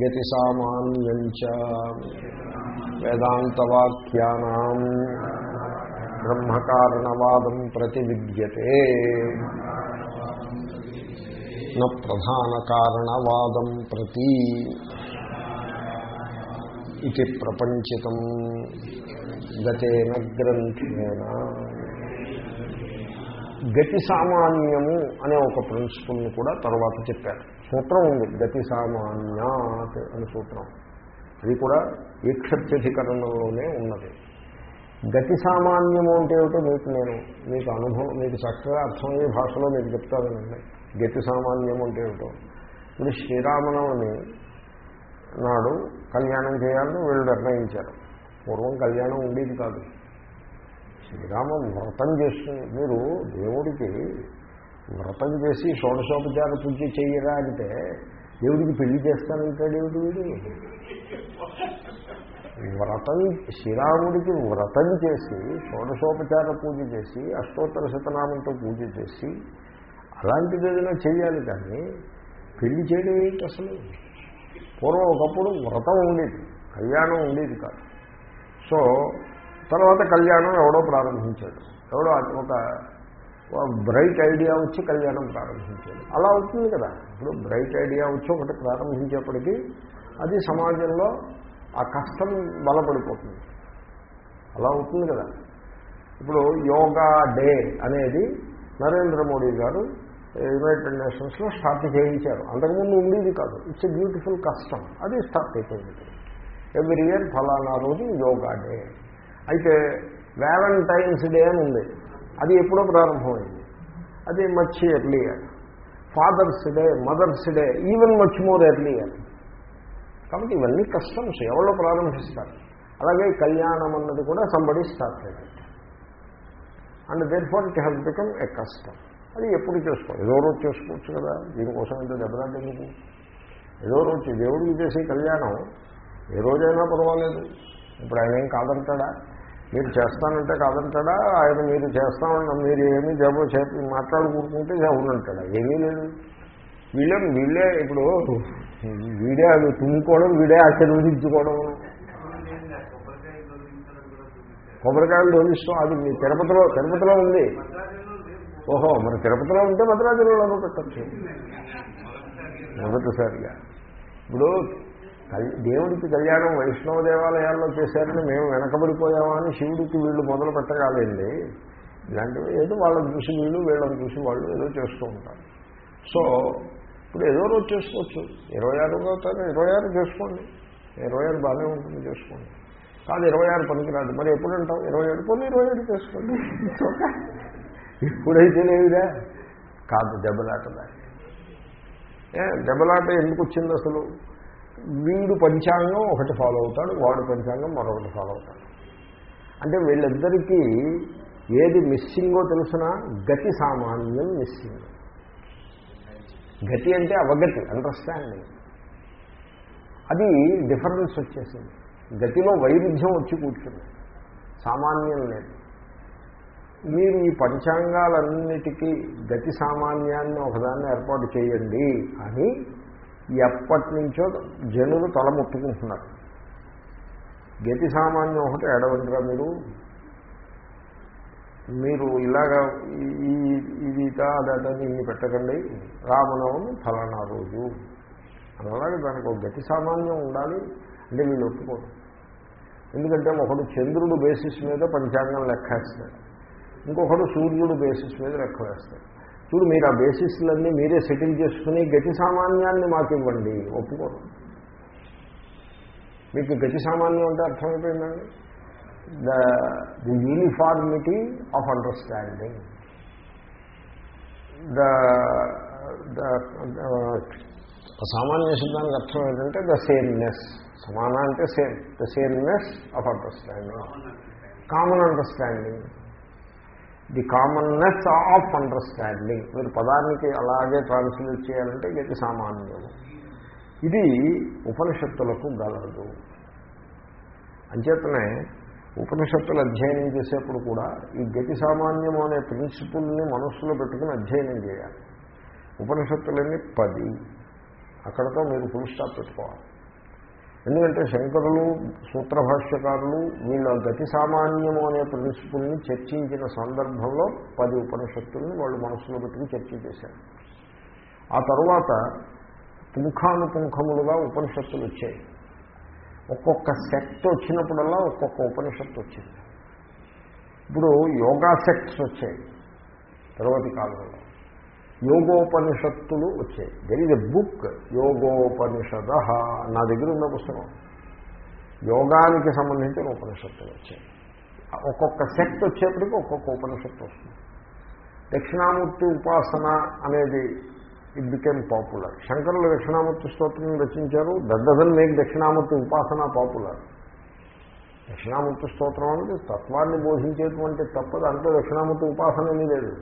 గతి సామాన్యంచ వేదాంతవాక్యానాం బ్రహ్మకారణవాదం ప్రతివిద్యతే. న ప్రధాన కారణవాదం ప్రతి ఇది ప్రపంచితం గతేన గ్రంథేన. గతి సామాన్యము అనే ఒక ప్రిన్సిపల్ని కూడా తర్వాత చెప్పారు. సూత్రం ఉంది. గతి సామాన్యాత్ అని సూత్రం. అది కూడా ఈక్షత్యధికరణలోనే ఉన్నది. గతి సామాన్యము అంటే ఏమిటో మీకు నేను మీకు అనుభవం మీకు చక్కగా అర్థమయ్యే భాషలో మీకు చెప్తానండి గతి సామాన్యం అంటే ఏమిటో. ఇప్పుడు శ్రీరామనవమి నాడు కళ్యాణం చేయాలని వీళ్ళు నిర్ణయించారు. పూర్వం కళ్యాణం ఉండేది కాదు. శ్రీరామ వ్రతం చేస్తుంది. మీరు దేవుడికి వ్రతం చేసి షోడశోపచార పూజ చేయరా అంటే దేవుడికి పెళ్ళి చేస్తానంటాడు దేవుడు వీడు? వ్రతం శ్రీరాముడికి వ్రతం చేసి షోడశోపచార పూజ చేసి అష్టోత్తర శతనామంతో పూజ చేసి అలాంటిది ఏదైనా చేయాలి కానీ పెళ్ళి చేయడం ఏంటి అసలు? పూర్వం ఒకప్పుడు వ్రతం ఉండేది కళ్యాణం ఉండేది కాదు. సో తర్వాత కళ్యాణం ఎవడో ప్రారంభించాడు. ఎవడో ఒక బ్రైట్ ఐడియా వచ్చి కళ్యాణం ప్రారంభించాడు అలా అవుతుంది కదా. ఇప్పుడు బ్రైట్ ఐడియా వచ్చి ఒకటి ప్రారంభించేప్పటికీ అది సమాజంలో ఆ కష్టం బలపడిపోతుంది. అలా అవుతుంది కదా. ఇప్పుడు యోగా డే అనేది నరేంద్ర మోడీ గారు యునైటెడ్ నేషన్స్లో స్టార్ట్ చేయించారు. అంతకుముందు ఉండేది కాదు. ఇట్స్ ఎ బ్యూటిఫుల్ కష్టం. అది స్టార్ట్ అయిపోయింది. ఎవ్రీ ఇయర్ ఫలానా రోజు యోగా డే. అయితే వ్యాలంటైన్స్ డే అని ఉంది. అది ఎప్పుడో ప్రారంభమైంది. అది much earlier Father's Day Mother's Day even much more earlier కాబట్టి ఇవన్నీ కస్టమ్స్ ఎవరో ప్రారంభిస్తారు. అలాగే కళ్యాణం అన్నది కూడా somebody start and thereafter it has become a కష్టం అది ఎప్పుడు చేసుకో ఏదో రోజు చేసుకోవచ్చు కదా. దీనికోసం ఎంత దెబ్బలాంటి ఎందుకు ఏదో రోజు దేవుడికి చేసే కళ్యాణం ఏ రోజైనా పర్వాలేదు. ఇప్పుడు ఆయన ఏం కాదంటాడా? మీరు చేస్తానంటే కాదంటాడా? ఆయన మీరు చేస్తామన్నా మీరు ఏమీ జబో చెప్పి మాట్లాడుకుంటుంటే అవునంటాడా ఏమీ లేదు. వీళ్ళే వీళ్ళే ఇప్పుడు వీడే అది తుమ్ముకోవడం వీడే ఆశీర్వదించుకోవడం. కొబ్బరికాయలు తోలిస్తాం అది మీ తిరుపతిలో తిరుపతిలో ఉంది. ఓహో మరి తిరుపతిలో ఉంటే భద్రాచలంలో పెట్టచ్చు. మొదటిసారిగా. ఇప్పుడు దేవుడికి కళ్యాణం వైష్ణవ దేవాలయాల్లో చేశారని మేము వెనకబడిపోయామా అని శివుడికి వీళ్ళు మొదలు పెట్టగాలండి. ఇలాంటివి ఏదో వాళ్ళని చూసి వీళ్ళు వీళ్ళని చూసి వాళ్ళు ఏదో చేస్తూ ఉంటారు. సో ఇప్పుడు ఏదో రోజు చేసుకోవచ్చు. ఇరవై ఆరు అవుతారు ఇరవై ఆరు చేసుకోండి. ఇరవై ఆరు బాగానే ఉంటుంది చేసుకోండి. కాదు ఇరవై ఆరు పనికిరాదు. మరి ఎప్పుడు అంటాం ఇరవై ఏడు పోనీ ఇరవై ఏడు చేసుకోండి. ఇప్పుడైతే లేదుగా కాదు దెబ్బలాట ఏ దెబ్బలాట ఎందుకు వచ్చింది అసలు? వీడు పంచాంగం ఒకటి ఫాలో అవుతాడు వాడు పంచాంగం మరొకటి ఫాలో అవుతాడు. అంటే వీళ్ళిద్దరికీ ఏది మిస్సింగో తెలిసిన? గతి సామాన్యం మిస్సింగ్. గతి అంటే అవగతి అండర్స్టాండింగ్ అది డిఫరెన్స్ వచ్చేసింది. గతిలో వైరుధ్యం వచ్చి కూర్చుంది. సామాన్యం లేదు. మీరు ఈ పంచాంగాలన్నిటికీ గతి సామాన్యాన్ని ఒకదాన్ని ఏర్పాటు చేయండి అని ఎప్పటి నుంచో జనులు తలముట్టుకుంటున్నారు. గతి సామాన్యం ఒకటి ఎడవండిరా మీరు? మీరు ఇలాగా ఈ ఇది అదని ఇన్ని పెట్టకండి. రామనవమి ఫలానా రోజు. అలాగే దానికి ఒక గతి సామాన్యం ఉండాలి అంటే వీళ్ళు ఒప్పుకోరు. ఎందుకంటే ఒకడు చంద్రుడు బేసిస్ మీద పంచాంగం లెక్కేస్తాడు ఇంకొకడు సూర్యుడు బేసిస్ మీద లెక్క వేస్తాడు. చూడు మీరు ఆ బేసిస్లన్నీ మీరే సెటిల్ చేసుకుని గతి సామాన్యాన్ని మాకు ఇవ్వండి ఒప్పుకోరు. మీకు గతి సామాన్యం అంటే అర్థమైపోయిందండి? The the uniformity of understanding the సామాన్య సిద్ధానికి అర్థం ఏంటంటే ద సేమ్నెస్ సమాన అంటే same the sameness of understanding common understanding the commonness of understanding. మీరు పదానికి అలాగే ట్రాన్స్లేట్ చేయాలంటే గతి సామాన్యము. ఇది ఉపనిషత్తులకు గలదు. అంచేతనే ఉపనిషత్తులు అధ్యయనం చేసేప్పుడు కూడా ఈ గతి సామాన్యము అనే ప్రిన్సిపుల్ని మనస్సులో పెట్టుకుని అధ్యయనం చేయాలి. ఉపనిషత్తులన్నీ పది. అక్కడతో మీరు ఫుల్ స్టాప్ పెట్టుకోవాలి. ఎందుకంటే శంకరులు సూత్రభాష్యకారులు వీళ్ళ గతి సామాన్యము అనే ప్రిన్సిపుల్ని చర్చించిన సందర్భంలో పది ఉపనిషత్తుల్ని వాళ్ళు మనసులో పెట్టుకుని చర్చ చేశారు. ఆ తరువాత పుంఖానుపుంఖములుగా ఉపనిషత్తులు వచ్చాయి. ఒక్కొక్క సెక్ట్ వచ్చినప్పుడల్లా ఒక్కొక్క ఉపనిషత్తు వచ్చింది. ఇప్పుడు యోగా సెక్ట్స్ వచ్చాయి. తర్వాతి కాలంలో. యోగోపనిషత్తులు వచ్చాయి. దెర్ ఇస్ ఎ బుక్ యోగోపనిషద. నా దగ్గర ఉన్న పుస్తకం. యోగానికి సంబంధించిన ఉపనిషత్తులు వచ్చాయి. ఒక్కొక్క సెక్ట్ వచ్చేప్పటికి ఒక్కొక్క ఉపనిషత్తు వస్తుంది. దక్షిణామూర్తి ఉపాసన అనేది ఇట్ బికెమ్ పాపులర్ శంకరులు దక్షిణామూర్తి స్తోత్రం రచించారు. దట్ డజన్ మేక్ దక్షిణామూర్తి ఉపాసన పాపులర్ దక్షిణామూర్తి స్తోత్రం అనేది తత్వాన్ని బోధించేటువంటి తప్ప దాంట్లో దక్షిణామూర్తి ఉపాసన ఏమీ లేదు.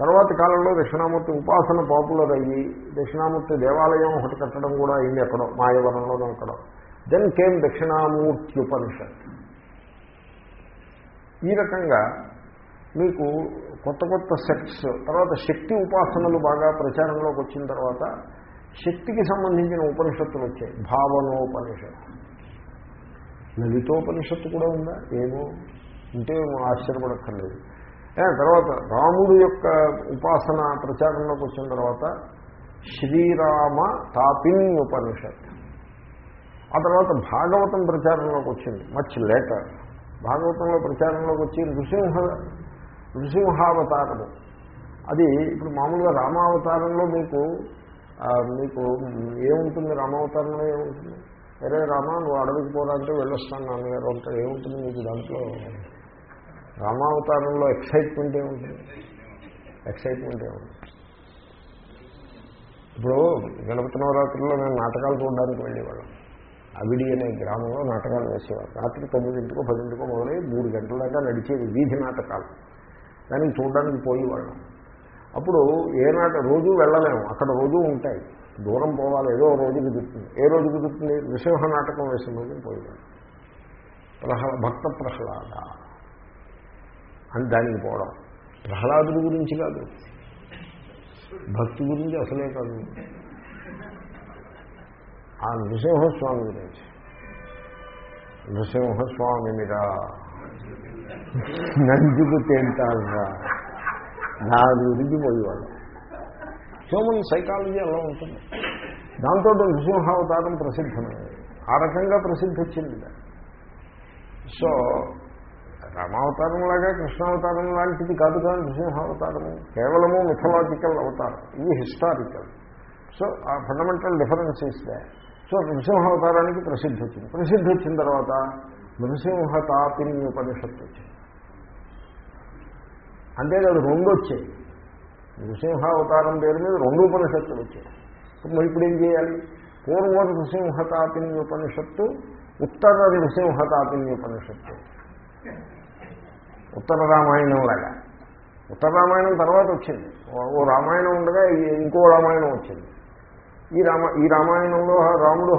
తర్వాతి కాలంలో దక్షిణామూర్తి ఉపాసన పాపులర్ అయ్యి దక్షిణామూర్తి దేవాలయం ఒకటి కట్టడం కూడా అయింది ఎక్కడో మాయవరంలోనూ ఎక్కడో. దెన్ కేమ్ దక్షిణామూర్తి ఉపనిషత్ ఈ రకంగా మీకు కొత్త కొత్త సెట్స్ తర్వాత శక్తి ఉపాసనలు బాగా ప్రచారంలోకి వచ్చిన తర్వాత శక్తికి సంబంధించిన ఉపనిషత్తులు వచ్చాయి. భావనోపనిషత్తు లలితోపనిషత్తు కూడా ఉందా? ఏమో. ఉంటే ఆశ్చర్యపడక్కర్లేదు. తర్వాత రాముడు యొక్క ఉపాసన ప్రచారంలోకి వచ్చిన తర్వాత శ్రీరామ తాపిన్ ఉపనిషత్ ఆ తర్వాత భాగవతం ప్రచారంలోకి వచ్చింది మచ్ లేటర్ భాగవతంలో ప్రచారంలోకి వచ్చి నృసింహ నృసింహావతారము. అది ఇప్పుడు మామూలుగా రామావతారంలో మీకు మీకు ఏముంటుంది రామావతారంలో ఏముంటుంది? వేరే రామా నువ్వు అడవికి పోవాలంటే వెళ్ళొస్తాను నాన్నగారు అంటే ఏముంటుంది మీకు దాంట్లో? రామావతారంలో ఎక్సైట్మెంట్ ఏముంటుంది ఎక్సైట్మెంట్ ఏముంటుంది ఇప్పుడు గణపతి నవరాత్రుల్లో నేను నాటకాలు చూడడానికి వెళ్ళేవాళ్ళం. అవిడి అనే గ్రామంలో నాటకాలు వేసేవారు రాత్రి తొమ్మిదింటికో పదింటికో మొదలై మూడు గంటల దాకా నడిచేవి వీధి నాటకాలు. దానికి చూడడానికి పోయేవాళ్ళం. అప్పుడు ఏ నాట రోజు వెళ్ళలేము. అక్కడ రోజు ఉంటాయి. దూరం పోవాలి ఏదో రోజు కుదురుతుంది ఏ రోజు కుదురుతుంది నృసింహ నాటకం వేసిన రోజు పోయేవాడు ప్రహ్లా భక్త ప్రహ్లాద. అని దానికి పోవడం. ప్రహ్లాదుడి గురించి కాదు. భక్తి గురించి అసలే కాదు. ఆ నృసింహస్వామి గురించి. నృసింహస్వామినిరా నందుకు తేంటాలరా నాది గురించి పోయేవాడు. హ్యూమన్ సైకాలజీ అలా ఉంటుంది. దాంతో నృసింహావతారం ప్రసిద్ధమైంది. ఆ రకంగా ప్రసిద్ధి వచ్చింది. సో రామావతారం లాగా కృష్ణావతారం లాంటిది కాదు కానీ నృసింహావతారము కేవలము మిథలాజికల్ అవతారం. ఇది హిస్టారికల్ సో ఆ ఫండమెంటల్ డిఫరెన్స్ ఇస్తే సో నృసింహావతారానికి ప్రసిద్ధి వచ్చింది. ప్రసిద్ధి వచ్చిన తర్వాత నృసింహ తాపిని ఉపనిషత్తు వచ్చింది అంతేకాదు రెండు వచ్చాయి నృసింహావతారం పేరు మీద రెండు ఉపనిషత్తులు వచ్చాయి. మరి ఇప్పుడు ఏం చేయాలి? పూర్వ నృసింహతాపిని ఉపనిషత్తు ఉత్తర నృసింహతాపిని ఉపనిషత్తు ఉత్తర రామాయణం లాగా. ఉత్తర రామాయణం తర్వాత వచ్చింది. ఓ రామాయణం ఉండగా ఇంకో రామాయణం వచ్చింది. ఈ రామ ఈ రామాయణంలో రాముడు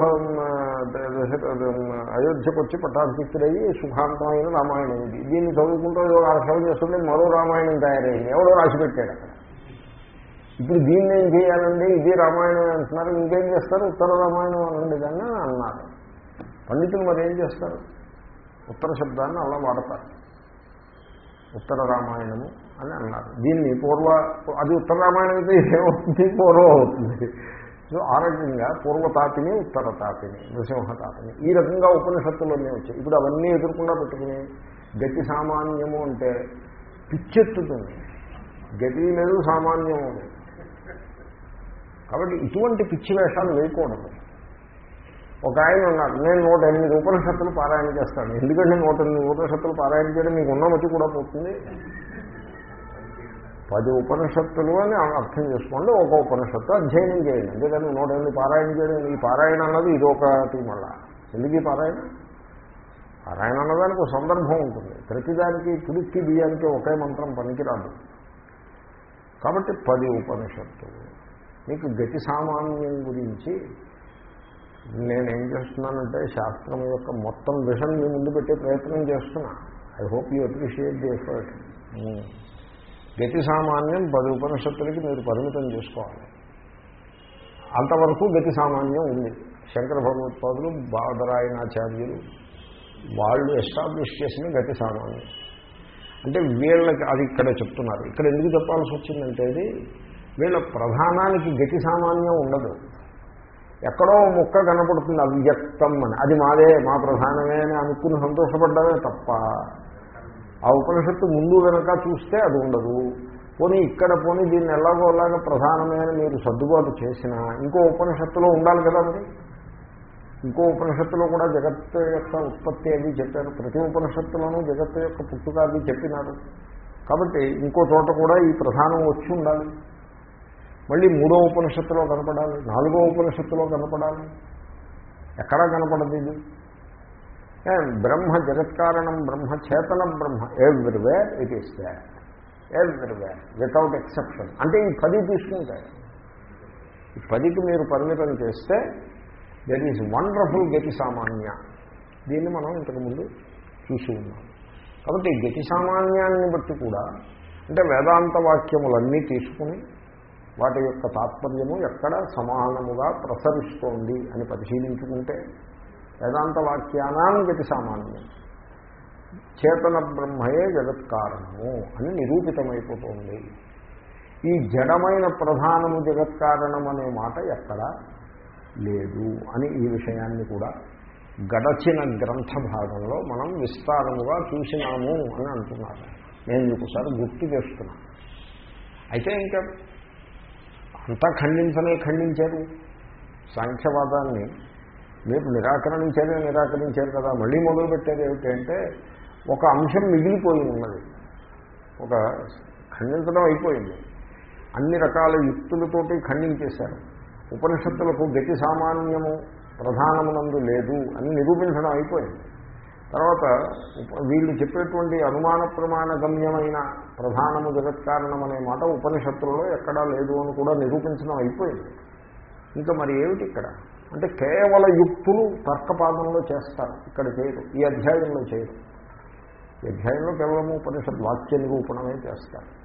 అయోధ్యకు వచ్చి పట్టాభిషిక్తుడయ్యి సుఖాంతమైన రామాయణం ఇది దీన్ని చదువుకుంటూ అర్థం చేస్తుంటే మరో రామాయణం తయారైంది. ఎవడో రాసిపెట్టాడు అక్కడ. ఇప్పుడు దీన్ని ఏం చేయాలండి? ఇది రామాయణం అంటున్నారు. ఇంకేం చేస్తారు? ఉత్తర రామాయణం అనండి దాన్ని అన్నారు. పండితులు మరి ఏం చేస్తారు? ఉత్తర శబ్దాన్ని అలా వాడతారు. ఉత్తర రామాయణము అని అన్నారు. దీన్ని పూర్వ అది ఉత్తర రామాయణం అయితే ఏమవుతుంది? పూర్వం అవుతుంది. సో ఆ రకంగా పూర్వతాపిని ఉత్తర తాపిని నృసింహ తాపిని ఈ రకంగా ఉపనిషత్తులన్నీ వచ్చాయి. ఇప్పుడు అవన్నీ ఎదుర్కొండా పెట్టుకుని గతి సామాన్యము అంటే పిచ్చెత్తుతుంది. గతి లేదు సామాన్యము కాబట్టి ఇటువంటి పిచ్చి వేషాలు వేయకూడదు. ఒక ఆయన ఉన్నారు నేను నూట ఎనిమిది ఉపనిషత్తులు పారాయణ చేస్తాను. ఎందుకంటే నూట ఎనిమిది ఉపనిషత్తులు పారాయణ చేయడం మీకు ఉన్నమతి కూడా పోతుంది. పది ఉపనిషత్తులు అని అర్థం చేసుకోండి. ఒక ఉపనిషత్తు అధ్యయనం చేయండి. అంతేకాని నూట ఎనిమిది పారాయణ చేయడం ఈ పారాయణ అన్నది ఇది ఒకటి మళ్ళా. ఎందుకు ఈ పారాయణ? పారాయణ అన్నదానికి ఒక సందర్భం ఉంటుంది. ప్రతిదానికి పులిక్కి బియ్యానికి ఒకే మంత్రం పనికిరాదు. కాబట్టి పది ఉపనిషత్తులు. మీకు గతి సామాన్యం గురించి నేనేం చేస్తున్నానంటే శాస్త్రం యొక్క మొత్తం విషన్ మీ ముందు పెట్టే ప్రయత్నం చేస్తున్నా. I hope you appreciate the effort గతి సామాన్యం పది ఉపనిషత్తులకి మీరు పరిమితం చేసుకోవాలి. అంతవరకు గతి సామాన్యం ఉంది. శంకర భగవత్పాదులు బాదరాయణాచార్యులు వాళ్ళు ఎస్టాబ్లిష్ చేసిన గతి సామాన్యం. అంటే వీళ్ళకి అది ఇక్కడ చెప్తున్నారు. ఇక్కడ ఎందుకు చెప్పాల్సి వచ్చిందంటే ఇది వీళ్ళ ప్రధానానికి గతి సామాన్యం ఉండదు. ఎక్కడో ముక్క కనపడుతుంది అవ్యక్తం అని. అది మాదే మా ప్రధానమే అని అనుకుని సంతోషపడ్డమే తప్ప ఆ ఉపనిషత్తు ముందు వెనక చూస్తే అది ఉండదు. పోనీ ఇక్కడ పోనీ దీన్ని ఎలాగోలాగా ప్రధానమే అని మీరు సర్దుబాటు చేసినా ఇంకో ఉపనిషత్తులో ఉండాలి కదా మరి? ఇంకో ఉపనిషత్తులో కూడా జగత్తు యొక్క ఉత్పత్తి అది చెప్పారు. ప్రతి ఉపనిషత్తులోనూ జగత్తు యొక్క పుట్టుక అది చెప్పినారు. కాబట్టి ఇంకో చోట కూడా ఈ ప్రధానం వచ్చి ఉండాలి. మళ్ళీ మూడో ఉపనిషత్తులో కనపడాలి నాలుగో ఉపనిషత్తులో కనపడాలి. ఎక్కడా కనపడదు ఇది. బ్రహ్మ జగత్కారణం బ్రహ్మ చేతనం బ్రహ్మ everywhere it is that everywhere without exception అంటే ఈ పది తీసుకుంటాయి. ఈ పదికి మీరు పరిమితం చేస్తే దెర్ ఈజ్ వండర్ఫుల్ గతి సామాన్య దీన్ని మనం ఇంతకుముందు చూసి ఉన్నాం. కాబట్టి ఈ గతి సామాన్యాన్ని బట్టి కూడా అంటే వేదాంత వాక్యములన్నీ తీసుకుని వాటి యొక్క తాత్పర్యము ఎక్కడ సమానముగా ప్రసరిస్తోంది అని పరిశీలించుకుంటే వేదాంత వాక్యానాం గతి సామాన్యం. చేతన బ్రహ్మయే జగత్కారణము అని నిరూపితమైపోతుంది. ఈ జడమైన ప్రధానము జగత్కారణం అనే మాట ఎక్కడా లేదు అని ఈ విషయాన్ని కూడా గడచిన గ్రంథ భాగంలో మనం విస్తారముగా చూసినాము అని అంటున్నారు. నేను మీకు ఒకసారి గుర్తు చేస్తున్నాను అయితే ఇంకా అంతా ఖండించనే ఖండించారు. సాంఖ్యవాదాన్ని మీరు నిరాకరించారే నిరాకరించారు కదా. మళ్ళీ మొదలుపెట్టేది ఏమిటంటే ఒక అంశం మిగిలిపోయి ఉన్నది. ఒక ఖండించడం అయిపోయింది. అన్ని రకాల యుక్తులతోటి ఖండించేశారు. ఉపనిషత్తులకు గతి సామాన్యము ప్రధానమునందు లేదు అని నిరూపించడం అయిపోయింది. తర్వాత వీళ్ళు చెప్పేటువంటి అనుమాన ప్రమాణ గమ్యమైన ప్రధానము జగత్కారణం అనే మాట ఉపనిషత్తులలో ఎక్కడా లేదు అని కూడా నిరూపించడం అయిపోయింది. ఇంకా మరి ఏమిటి ఇక్కడ? అంటే కేవల యుక్తులు తర్కపాదంలో చేస్తారు ఇక్కడ చేయరు ఈ అధ్యాయంలో చేయరు. ఈ అధ్యాయంలో కేవలం ఉపనిషత్ వాక్య నిరూపణమే చేస్తారు.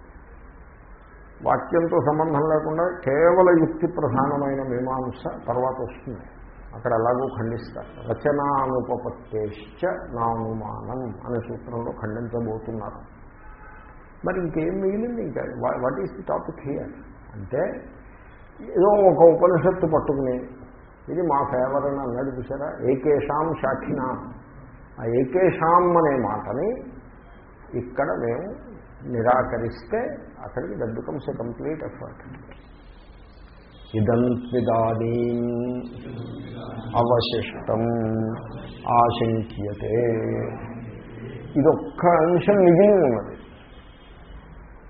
వాక్యంతో సంబంధం లేకుండా కేవల యుక్తి ప్రధానమైన మీమాంస తర్వాత వస్తుంది. అక్కడ ఎలాగో ఖండిస్తారు. రచనానుపపత్తేశ్చ నానుమానం అనే సూత్రంలో ఖండించబోతున్నారు. మరి ఇంకేం మిగిలింది ఇంకా? What is the topic here అంటే ఏదో ఒక ఉపనిషత్తు పట్టుకుని ఇది మా ఫేవర్ అని అన్నాడు చూసారా ఏకేషాం శాఖిన. ఆ ఏకేషాం అనే మాటని ఇక్కడ మేము నిరాకరిస్తే అక్కడికి that becomes a complete effort ఇదంత్విదానీ అవశిష్టం ఆశంక్యతే ఇదొక్క అంశం మిగిలి ఉన్నది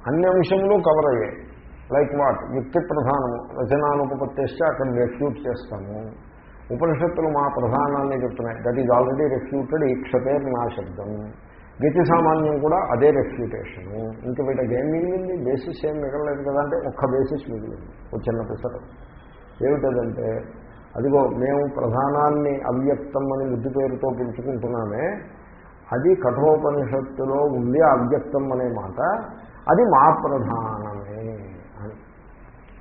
అన్ని అంశంలో కవర్ అయ్యాయి. లైక్ వాట్ యుక్తి ప్రధానము. రచనానుపత్తిస్తే అక్కడ రెఫ్యూట్ చేస్తాము. ఉపనిషత్తులు మా ప్రధానాన్ని చెప్తున్నాయి. దట్ ఈజ్ ఆల్రెడీ రెఫ్యూటెడ్ ఈక్షతే నా శబ్దం గతి సామాన్యం కూడా అదే రెఫ్యూటేషను ఇంక వీటికి ఏం మిగిలింది? బేసిస్ ఏం మిగలలేదు కదా అంటే ఒక్క బేసిస్ మిగిలింది. ఒక చిన్న పుస్తకం ఏమిటదంటే అదిగో మేము ప్రధానాన్ని అవ్యక్తం అని ముద్దు పేరుతో పిలుచుకుంటున్నామే. అది కఠోపనిషత్తులో ఉంది అవ్యక్తం అనే మాట. అది మా ప్రధానమే అని.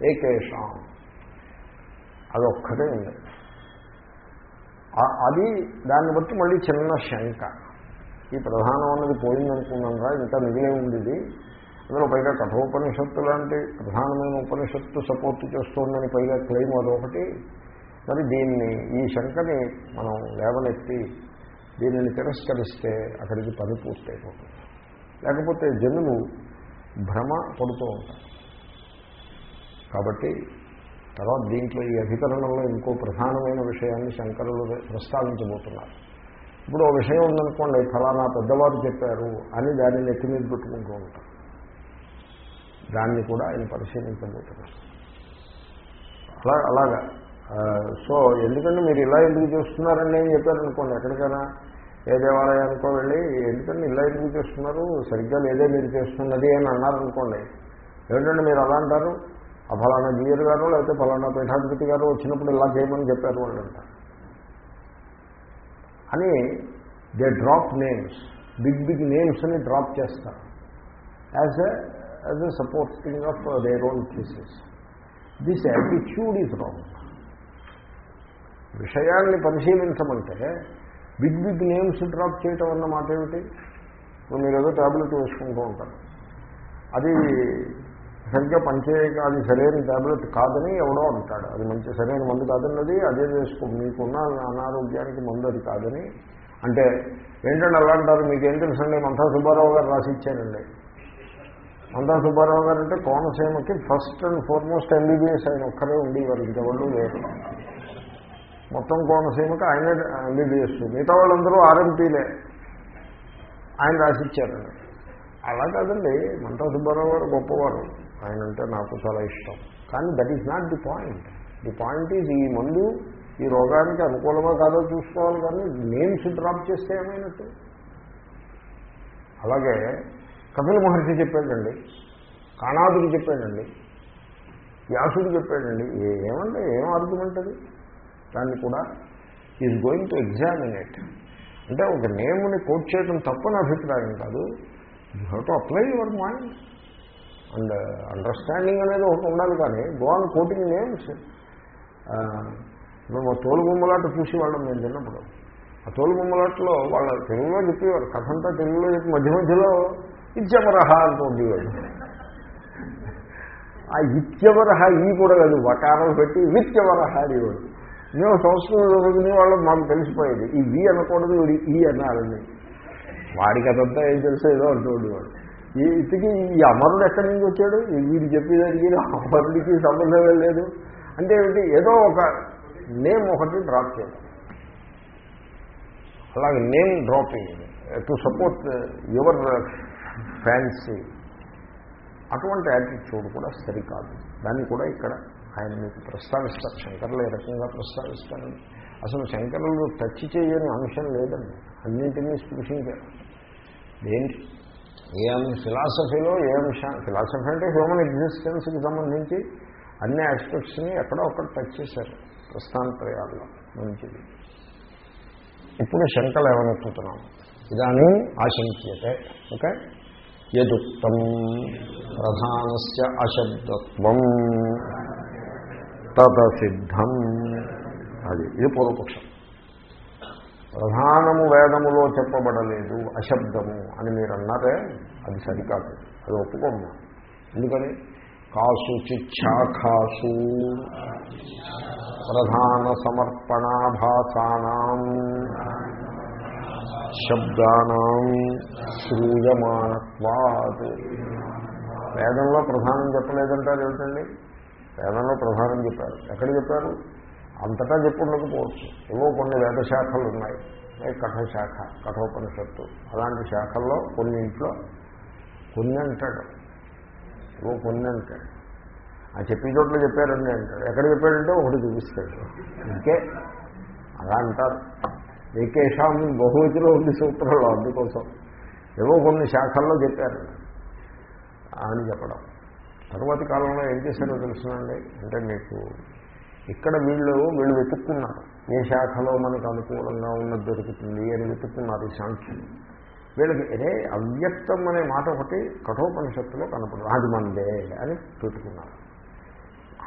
ఏకేషాం. అదొక్కటే ఉంది. అది దాన్ని బట్టి మళ్ళీ చిన్న శంక. ఈ ప్రధానం అన్నది పోయిందనుకున్నాం రా ఇంకా మిగిలే ఉంది ఇది అందులో పైగా కఠోపనిషత్తు లాంటి ప్రధానమైన ఉపనిషత్తు సపోర్ట్ చేస్తుందని పైగా క్లెయిమ్ అదొకటి. మరి దీన్ని ఈ శంకని మనం లేవనెత్తి దీనిని తిరస్కరిస్తే అక్కడికి పని పూర్తయిపోతుంది. లేకపోతే జనులు భ్రమ పడుతూ ఉంటారు. కాబట్టి తర్వాత దీంట్లో ఈ అధికరణంలో ఇంకో ప్రధానమైన విషయాన్ని శంకరులు ప్రస్తావించబోతున్నారు. ఇప్పుడు ఓ విషయం ఉందనుకోండి ఫలానా పెద్దవారు చెప్పారు అని దాన్ని నెత్తి మీద పెట్టుకుంటూ ఉంటారు. దాన్ని కూడా ఆయన పరిశీలించబోతున్నారు. అలా అలాగా. సో ఎందుకంటే మీరు ఇలా ఎందుకు చేస్తున్నారని నేను చెప్పారనుకోండి ఎక్కడికైనా ఏ దేవాలయానికో వెళ్ళి ఎందుకంటే ఇలా ఎందుకు చేస్తున్నారు సరిగ్గా లేదే మీరు చేస్తున్నది అని అన్నారనుకోండి. ఏమిటంటే మీరు అలా అంటారు? ఆ ఫలానా జీయర్ గారు లేకపోతే ఫలానా పీఠాధిపతి గారు వచ్చినప్పుడు ఇలా చేయమని చెప్పారు వాళ్ళు అంటారు. అని they drop names big big names అని డ్రాప్ చేస్తారు. As a as a supporting of their own theses this attitude is wrong విషయాన్ని పరిశీలించమంటే బిగ్ బిగ్ నేమ్స్ డ్రాప్ చేయటం అన్న మాట ఏమిటి? ఇప్పుడు మీరు ఏదో ట్యాబ్లెట్ వేసుకుంటూ ఉంటారు అది సరిగ్గా పనిచేయక అది సరైన ట్యాబ్లెట్ కాదని ఎవడో అంటాడు. అది మంచి సరైన మందు కాదన్నది అదే వేసుకో మీకున్న అనారోగ్యానికి మందు అది కాదని. అంటే ఏంటంటే అలా అంటారు మీకేం తెలుసండి? మంతా సుబ్బారావు గారు రాసి ఇచ్చారండి. మంతా సుబ్బారావు గారు అంటే కోనసీమకి ఫస్ట్ అండ్ ఫార్మోస్ట్ ఎంబీబీఎస్ ఆయన ఒక్కరే ఉండేవారు ఇంకెవరు లేరు. మొత్తం కోనసీమకి ఆయన ఎంబీబీఎస్ మిగతా వాళ్ళందరూ ఆర్ఎంపీలే ఆయన రాసిచ్చారండి అలా కాదండి. మంటా సుబ్బారావు గారు గొప్పవారు. ఆయన అంటే నాకు చాలా ఇష్టం. కానీ that is not the point the point is ఈ మందు ఈ రోగానికి అనుకూలమా కాదో చూసుకోవాలి కానీ నేమ్స్ డ్రాప్ చేస్తే ఏమైనట్టు? అలాగే కపిల మహర్షి చెప్పాడండి. కాణాదుడు చెప్పాడండి. వ్యాసుడు చెప్పాడండి. ఏమంటే ఏం ఆర్గ్యుమెంట్ అది? దాన్ని కూడా is going to examine it అంటే ఒక నేమ్ని కోట్ చేయడం తప్పని అభిప్రాయం కాదు. You have to apply your mind and understanding అనేది ఒకటి ఉండాలి కానీ గో కోటింగ్ నేమ్స్ మేము తోలుబొమ్మలాట చూసి వాళ్ళం మేము చిన్నప్పుడు. ఆ తోలుబొమ్మలాటలో వాళ్ళ తెలుగులో చెప్పేవారు కథ అంతా తెలుగులో చెప్పి మధ్య మధ్యలో ఇచ్చమరహ అంటూ ఉండేవాడు ఆ ఇత్యవరహ ఈ కూడా కాదు వకారం పెట్టి విత్యవరహ అనేవాడు మేము సంస్కృతం చదువుకునే వాళ్ళం మాకు తెలిసిపోయేది. ఈ వి అనకూడదు వీడి ఈ అనాలని. వాడికి అదంతా ఏం తెలుసు ఏదో అంటూ వాడు. ఈ ఇతకి ఈ అమరుడు ఎక్కడి నుంచి వచ్చాడు? వీడు చెప్పేదానికి అమరుడికి సంబంధమే లేదు. అంటే ఏమిటి ఏదో ఒక నేమ్ ఒకటి డ్రాప్ చేయడం అలాగే name dropping to support your fancy. అటువంటి యాటిట్యూడ్ కూడా సరికాదు. దాన్ని కూడా ఇక్కడ ఆయన మీకు ప్రస్తావిస్తారు. శంకర్లు ఏ రకంగా ప్రస్తావిస్తారండి అసలు శంకరులు టచ్ చేయని అంశం లేదండి. అన్నింటినీ స్పృశించారు. దేంటి ఏ ఫిలాసఫీలో ఏ అంశం? ఫిలాసఫీ అంటే హ్యూమన్ ఎగ్జిస్టెన్స్కి సంబంధించి అన్ని ఆస్పెక్ట్స్ని ఎక్కడో ఒక్కడ టచ్ చేశారు ప్రస్థానత్రయాల్లో మంచిది. ఇప్పుడు శంకలు ఏమనుకుంటున్నాం? ఇదానీ ఆశంక్యతే. ఓకే? యదుక్తం ప్రధానస్య అశబ్దత్వం. తదసిద్ధం. అది ఇది పూర్వపక్షం. ప్రధానము వేదములో చెప్పబడలేదు అశబ్దము అని మీరు అన్నారే అది సరికాదు. అది ఒప్పుకోమ్మా ఎందుకని? కాసు చిచ్ఛాఖాసు ప్రధాన సమర్పణాభాసానాం శబ్దానాం శ్రూయమానత్వాత్ వేదంలో ప్రధానం చెప్పలేదంటారు ఏమిటండి? వేదంలో ప్రధానం చెప్పారు. ఎక్కడ చెప్పారు? అంతటా చెప్పుండకపోవచ్చు. ఏవో కొన్ని వేద శాఖలు ఉన్నాయి. ఏ కఠ శాఖ కఠోపనిషత్తు. అలాంటి శాఖల్లో కొన్నింట్లో కొన్ని అంటాడు. ఏవో కొన్ని అంటాడు. ఆ చెప్పే చోట్ల చెప్పారండి అంటాడు. ఎక్కడ చెప్పాడంటే ఒకటి చూపిస్తాడు. ఇంకే అలా అంటారు. ఏకేషాం బహువతిలో ఉంది సూత్రంలో అందుకోసం. ఏవో కొన్ని శాఖల్లో చెప్పారు. అని చెప్పడం. తరువాతి కాలంలో ఏం చేశారో తెలుసునండి? అంటే మీకు ఇక్కడ వీళ్ళు వీళ్ళు వెతుక్కున్నారు. ఏ శాఖలో మనకు అనుకూలంగా ఉన్నది దొరుకుతుంది అని వెతుక్కున్నారు ఈ సాంఖ్యులు వీళ్ళకి అదే అవ్యక్తం అనే మాట ఒకటి కఠోపనిషత్తులో కనపడదు. అది మందే అని పెట్టుకున్నారు.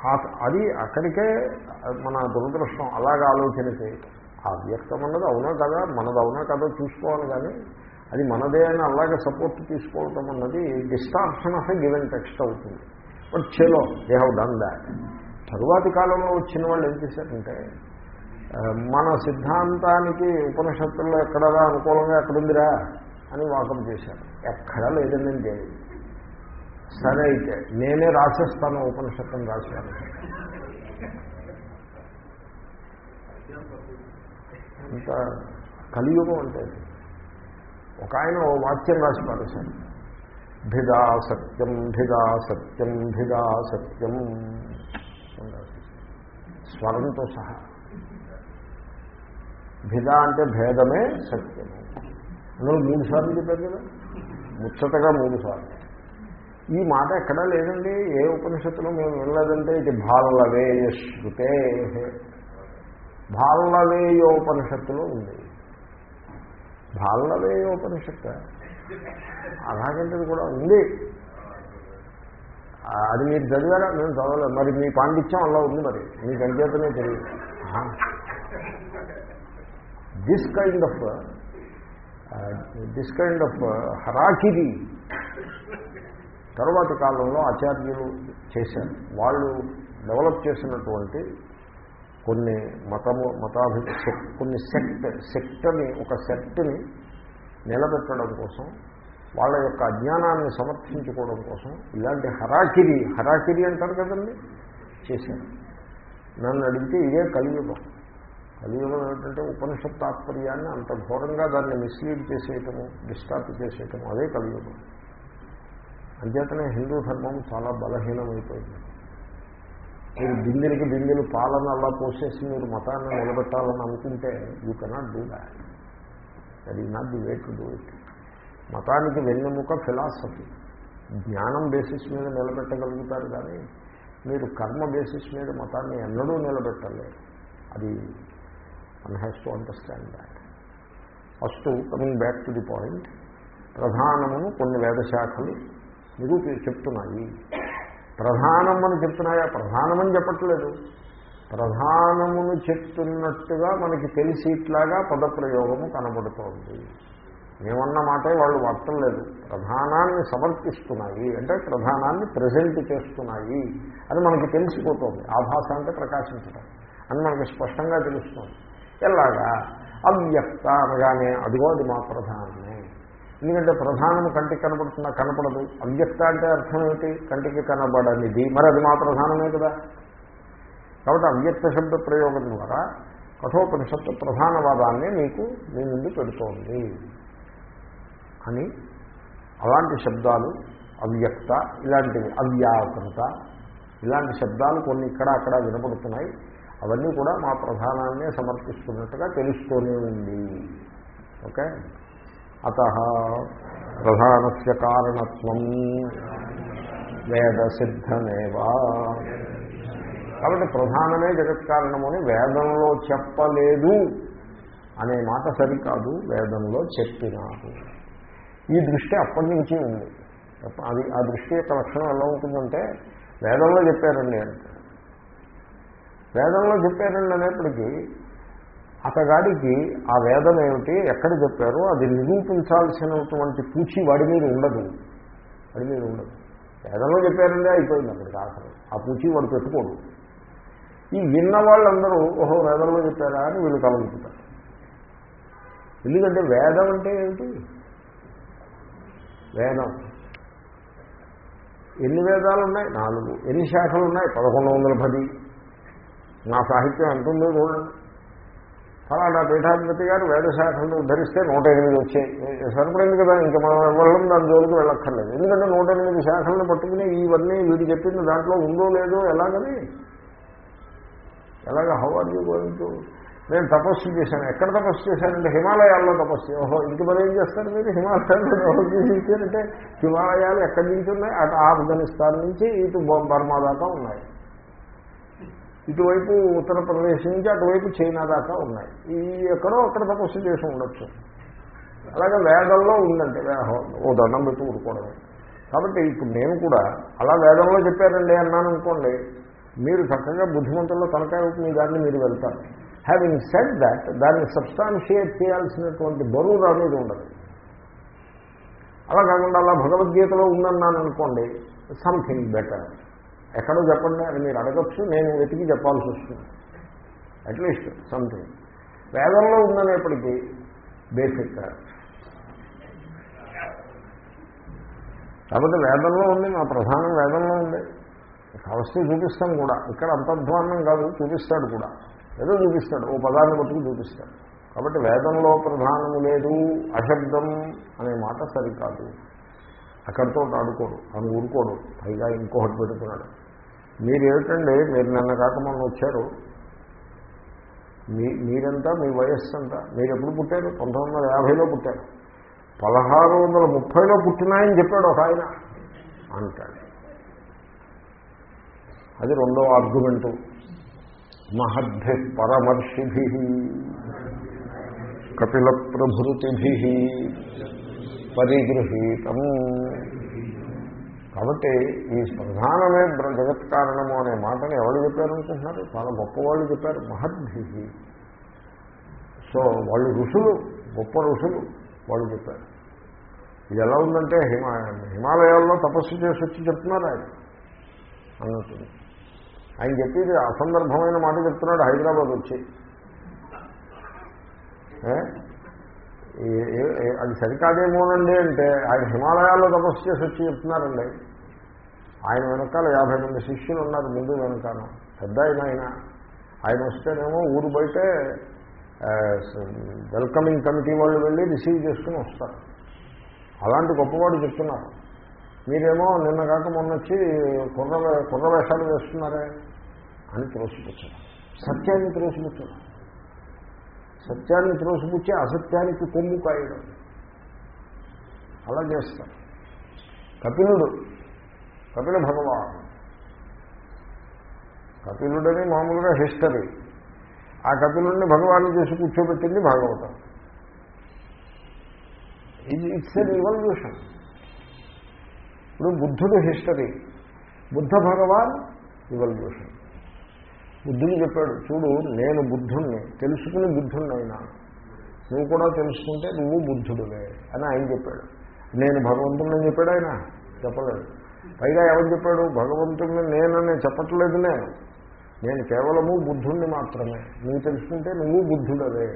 ఆ- అది అక్కడికే మన దురదృష్టం అలాగ ఆలోచన చేయటం. ఆ వ్యక్తం అన్నది అవునా కదా? మనది అవునా కదా? చూసుకోవాలి కానీ అది మనదే అని అలాగే సపోర్ట్ తీసుకోవటం అన్నది డిస్టార్షన్ ఆఫ్ గివెన్ టెక్స్ట్ అవుతుంది. బట్ చెలో దే హ్యావ్ డన్ దాట్ తరువాతి కాలంలో వచ్చిన వాళ్ళు ఏం చేశారంటే మన సిద్ధాంతానికి ఉపనిషత్తుల్లో ఎక్కడరా అనుకూలంగా ఎక్కడుందిరా అని వాకం చేశారు. ఎక్కడా లేదని నేను సరే అయితే నేనే రాసేస్తాను ఉపనిషత్తుని రాశాను. అంత కలియుగం అంటే ఒక ఆయన ఓ వాక్యం రాసి పారేశారు భిదా సత్యం భిదా సత్యం భిదా సత్యం. స్వరంతో సహా. భిద అంటే భేదమే సత్యము. అందులో మూడు సార్లు చెప్పారు కదా? ముచ్చటగా మూడు సార్లు. ఈ మాట ఎక్కడా లేదండి. ఏ ఉపనిషత్తులో మేము వినలేదంటే ఇది భాలవేయ శృతే. భాలవేయోపనిషత్తులో ఉంది. భాల్లవేయోపనిషత్తు అలాగంటే కూడా ఉంది. అది మీరు చదివారా? మేము చదవలేదు మరి మీ పాండిత్యం అలా ఉంది మరి. మీకు అంచేతనే తెలియదు. This kind of this kind of harakiri తరువాతి కాలంలో ఆచార్యులు చేశారు. వాళ్ళు డెవలప్ చేసినటువంటి కొన్ని మతము మతాభి కొన్ని సెక్ట్ సెక్ట్ని ఒక సెక్ట్ని నిలబెట్టడం కోసం వాళ్ళ యొక్క అజ్ఞానాన్ని సమర్థించుకోవడం కోసం ఇలాంటి హరాకిరి హరాకిరి అంటారు కదండి? చేశారు. నన్ను అడిగితే ఇదే కలియుగం. కలియుగం ఏమిటంటే ఉపనిషత్ తాత్పర్యాన్ని అంత ఘోరంగా దాన్ని మిస్లీడ్ చేసేయటము డిస్టార్ట్ చేసేయటము అదే కలియుగం. అంచేతనే హిందూ ధర్మం చాలా బలహీనమైపోయింది. మీరు బిందెలకి బిందెలు పాలన అలా పోసేసి మీరు మతాన్ని నిలబెట్టాలని అనుకుంటే you cannot do that that is not the way to do it మతానికి వెన్నెముక ఫిలాసఫీ జ్ఞానం బేసిస్ మీద నిలబెట్టగలుగుతారు కానీ మీరు కర్మ బేసిస్ మీద మతాన్ని ఎన్నడూ నిలబెట్టలేరు. అది one has to understand that first coming back to the point ప్రధానమును కొన్ని వేదశాఖలు నిరూపి చెప్తున్నాయి. ప్రధానం అని చెప్తున్నాయా? ప్రధానమని చెప్పట్లేదు. ప్రధానమును చెప్తున్నట్టుగా మనకి తెలిసిట్లాగా పదప్రయోగము కనబడుతోంది. మేమన్న మాటే వాళ్ళు లేదు ప్రధానాన్ని సమర్పిస్తున్నాయి అంటే ప్రధానాన్ని ప్రజెంట్ చేస్తున్నాయి అని మనకి తెలిసిపోతుంది. ఆభాస అంటే ప్రకాశించడం అని మనకి స్పష్టంగా తెలుస్తుంది. ఎలాగా? అవ్యక్త అనగానే అదిగో అది మా ప్రధానమే ఎందుకంటే ప్రధానం కంటికి కనపడుతున్నా కనపడదు. అవ్యక్త అంటే అర్థం ఏమిటి? కంటికి కనబడనిది. మరి అది మా ప్రధానమే కదా. కాబట్టి అవ్యక్త శబ్ద ప్రయోగం ద్వారా కఠోపనిషత్తు ప్రధానవాదాన్ని నీకు మీ ముందు పెడుతోంది అని అలాంటి శబ్దాలు అవ్యక్త ఇలాంటివి అవ్యాకృత ఇలాంటి శబ్దాలు కొన్ని ఇక్కడ అక్కడ వినపడుతున్నాయి. అవన్నీ కూడా మా ప్రధానాన్నే సమర్పిస్తున్నట్టుగా తెలుస్తూనే ఉంది. ఓకే? అత ప్రధానస్య కారణత్వం వేద సిద్ధమేవా కాబట్టి ప్రధానమే జగత్ కారణమని వేదంలో చెప్పలేదు అనే మాట సరికాదు వేదంలో చెప్పినారు. ఈ దృష్టి అప్పటి నుంచి ఉంది. అది ఆ దృష్టి యొక్క లక్షణం ఎలా ఉంటుందంటే వేదంలో చెప్పారండి అంటే. వేదంలో చెప్పారండి అనేప్పటికీ అతగాడికి ఆ వేదం ఏమిటి? ఎక్కడ చెప్పారో? అది నిరూపించాల్సినటువంటి పూచి వాడి మీద ఉండదు. వాడి మీద ఉండదు. వేదంలో చెప్పారంటే అయిపోయింది అక్కడికి ఆఖరు. ఆ పూచి వాడు పెట్టుకోడు. ఈ విన్న వాళ్ళందరూ ఓహో వేదంలో చెప్పారా? అని వీళ్ళు కలుగుతారు ఎందుకంటే వేదం అంటే ఏమిటి? వేదం. ఎన్ని వేదాలు ఉన్నాయి? నాలుగు. ఎన్ని శాఖలు ఉన్నాయి? పదకొండు వందల పది. నా సాహిత్యం ఎంత ఉందో చూడండి. ఫలానా పీఠాధిపతి గారు వేదశాఖలను ధరిస్తే నూట ఎనిమిది వచ్చాయి సరిపడింది కదా ఇంకా మనం ఎవరం దాని జోలికి వెళ్ళక్కర్లేదు. ఎందుకంటే నూట ఎనిమిది శాఖలను పట్టుకుని ఇవన్నీ వీడు చెప్పింది దాంట్లో ఉందో లేదో ఎలాగని? ఎలాగ హౌ ఆర్ యూ గోయింగ్ నేను తపస్సు చేశాను. ఎక్కడ తపస్సు చేశానంటే హిమాలయాల్లో తపస్సు. ఓహో ఇంక మరి ఏం చేస్తారు మీరు? హిమాలయాల్లో తపస్సు చేశారంటే హిమాలయాలు ఎక్కడి నుంచి ఉన్నాయి? అటు ఆఫ్ఘనిస్తాన్ నుంచి ఇటు బర్మా దాకా ఉన్నాయి. ఇటువైపు ఉత్తరప్రదేశ్ నుంచి అటువైపు చైనా దాకా ఉన్నాయి. ఈ ఎక్కడో అక్కడ తపస్సు చేసి ఉండొచ్చు. అలాగే వేదంలో ఉందంటే ఓ దండం పెట్టి ఊరుకోవడమే. కాబట్టి ఇప్పుడు నేను కూడా అలా వేదంలో చెప్పారండి అన్నాను అనుకోండి మీరు చక్కగా బుద్ధిమంతుల్లో తలకాయ మీ దాన్ని మీరు వెళ్తారు. హ్యావింగ్ సెడ్ దాట్ దాన్ని సబ్స్టాన్షియేట్ చేయాల్సినటువంటి బరువు అనేది ఉండదు. అలా కాకుండా అలా భగవద్గీతలో ఉందన్నాను అనుకోండి సంథింగ్ బెటర్ ఎక్కడో చెప్పండి అని మీరు అడగచ్చు నేను వెతికి చెప్పాల్సి వస్తుంది. అట్లీస్ట్ సంథింగ్ వేదంలో ఉందనేప్పటికీ బేసిక్ కాబట్టి వేదంలో ఉంది మా ప్రధానం వేదంలో ఉంది. సమస్య చూపిస్తాం కూడా. ఇక్కడ అంతర్ధ్వానం కాదు చూపిస్తాడు కూడా. ఏదో చూపిస్తాడు ఓ పదాన్ని బట్టుకు చూపిస్తాడు. కాబట్టి వేదంలో ప్రధానము లేదు అశబ్దం అనే మాట సరికాదు. అక్కడితో ఆడుకోడు అని ఊరుకోడు పైగా ఇంకొకటి పెడుతున్నాడు. మీరు ఏమిటండి మీరు నిన్న కాక మొన్న వచ్చారు. మీ మీరంతా మీ వయస్సు అంతా మీరు ఎప్పుడు పుట్టారు? పంతొమ్మిది వందల యాభైలో పుట్టారు. పదహారు వందల ముప్పైలో పుట్టినాయని చెప్పాడు ఒక ఆయన. అంటాడు. అది రెండో ఆర్గ్యుమెంటు. మహద్భి పరమర్షిభి కపిల ప్రభృతిభి పరిగృహీతం. కాబట్టి ఈ ప్రధానమే జగత్ కారణము అనే మాటని ఎవరు చెప్పారనుకుంటున్నారు? చాలా గొప్పవాళ్ళు చెప్పారు మహద్భి సో వాళ్ళు ఋషులు గొప్ప ఋషులు వాళ్ళు చెప్పారు. ఇది ఎలా ఉందంటే హిమా హిమాలయాల్లో తపస్సు చేసి వచ్చి చెప్తున్నారు ఆయన. అన్నట్టు. ఆయన చెప్పేది అసందర్భమైన మాట చెప్తున్నాడు హైదరాబాద్ వచ్చి. ఏ? అది సరికాదేమోనండి అంటే ఆయన హిమాలయాల్లో తపస్సు చేసి వచ్చి చెప్తున్నారండి. ఆయన వెనకాల యాభై మంది శిష్యులు ఉన్నారు ముందు వెనకాను పెద్ద ఆయన ఆయన ఆయన వస్తేనేమో ఊరు బయటే వెల్కమింగ్ కమిటీ వాళ్ళు వెళ్ళి రిసీవ్ చేసుకుని వస్తారు. అలాంటి గొప్పవాడు చెప్తున్నారు. మీరేమో నిన్న కాక మొన్న వచ్చి కుర్ర కుర్ర వేషాలు వేస్తున్నారే అని త్రోసిపుచ్చారు. సత్యాన్ని త్రోసిపుచ్చారు. సత్యాన్ని త్రోసిపుచ్చి అసత్యానికి కొమ్ము కాయడం. అలా చేస్తారు. కపిలుడు కపిల భగవాన్. కపిలుడని మామూలుగా హిస్టరీ. ఆ కపిలుడిని భగవాన్ని చేసి కూర్చోబెట్టింది భాగవతం. ఇది ఇట్స్ ఎన్ ఇవల్యూషన్ ఇప్పుడు బుద్ధుడు హిస్టరీ. బుద్ధ భగవాన్ ఇవల్యూషన్ బుద్ధుడు చెప్పాడు చూడు నేను బుద్ధుణ్ణి తెలుసుకుని బుద్ధుణ్ణి అయినా నువ్వు కూడా తెలుసుకుంటే నువ్వు బుద్ధుడువే అని ఆయన చెప్పాడు. నేను భగవంతుడిని చెప్పాడు ఆయన? చెప్పలేదు. పైగా ఎవరు చెప్పాడు భగవంతుడిని నేనని చెప్పట్లేదు నేను నేను కేవలము బుద్ధుణ్ణి మాత్రమే. నువ్వు తెలుసుకుంటే నువ్వు బుద్ధుడవే.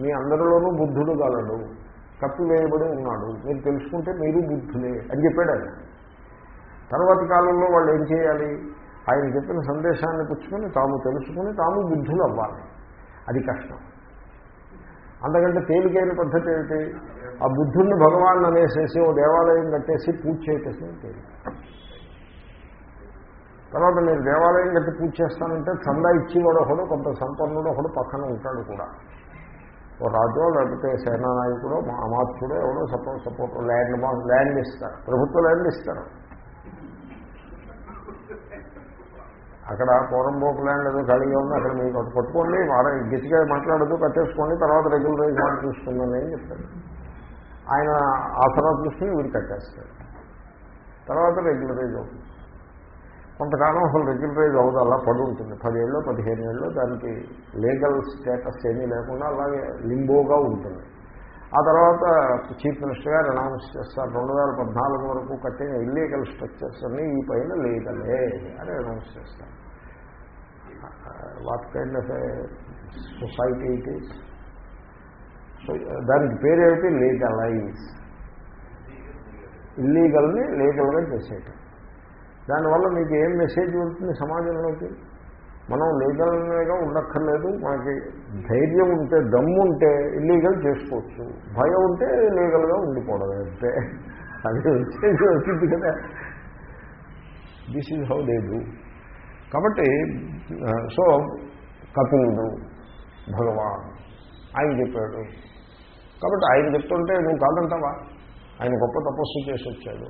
మీ అందరిలోనూ బుద్ధుడు గలడు. కప్పివేయబడి ఉన్నాడు. మీరు తెలుసుకుంటే మీరు బుద్ధులే. అని చెప్పాడు ఆయన. తర్వాతి కాలంలో వాళ్ళు ఏం చేయాలి? ఆయన చెప్పిన సందేశాన్ని పుచ్చుకొని తాము తెలుసుకుని తాము బుద్ధులు అవ్వాలి అది కష్టం. అంతకంటే తేలికైన పద్ధతి ఏమిటి? ఆ బుద్ధుణ్ణి భగవాన్ అనేసేసి ఓ దేవాలయం కట్టేసి పూజ చేయటం తర్వాత మీరు దేవాలయం కట్టి పూజ చేస్తానంటే చందా ఇచ్చేవాడు ఒకడు కొంత సంపన్నుడు ఒకడు పక్కన ఉంటాడు కూడా. ఓ రాజో లేకపోతే సేనానాయకుడో మా అమాత్యుడో ఎవడో సపోర్ట్ సపోర్ట్ ల్యాండ్ ల్యాండ్ ఇస్తారు. ప్రభుత్వ ల్యాండ్ ఇస్తారు. అక్కడ పోరంబోకు ల్యాండ్ ఏదో ఖాళీగా ఉంది అక్కడ మీకు పట్టుకోండి వారం గట్టిగా మాట్లాడదు కట్టేసుకోండి తర్వాత రెగ్యులరైజ్ మాట చూసుకుందని అని చెప్తాడు ఆయన ఆసరా చూసుకుని వీడు కట్టేస్తాడు. తర్వాత రెగ్యులరైజ్ అవుతుంది. కొంతకాలం అసలు రెగ్యులరైజ్ అవ్వదు అలా పడి ఉంటుంది. పదిహేళ్ళు పదిహేను ఏళ్ళు దానికి లీగల్ స్టేటస్ ఏమీ లేకుండా అలాగే లింబోగా ఉంటుంది. ఆ తర్వాత చీఫ్ మినిస్టర్ గారు అనౌన్స్ చేస్తారు రెండు వేల పద్నాలుగు వరకు కట్టిన ఇల్లీగల్ స్ట్రక్చర్స్ అన్నీ ఈ పైన లీగలే అని అనౌన్స్ చేస్తారు. What kind of society it is దానికి పేరేమిటి? లీగలైజ్ ఇల్లీగల్ని లీగల్గా చేసేయటం. దానివల్ల మీకు ఏం మెసేజ్ ఉంటుంది సమాజంలోకి? మనం లీగల్గా ఉండక్కర్లేదు మనకి ధైర్యం ఉంటే దమ్ము ఉంటే ఇల్లీగల్ చేసుకోవచ్చు. భయం ఉంటే లీగల్గా ఉండిపోవడం అంటే అది వచ్చేసి వచ్చింది కదా. This is how they do కాబట్టి సో కపిలుడు భగవాన్ ఆయన చెప్పాడు కాబట్టి ఆయన చెప్తుంటే నువ్వు కాదంటావా? ఆయన గొప్ప తపస్సు చేసి వచ్చాడు.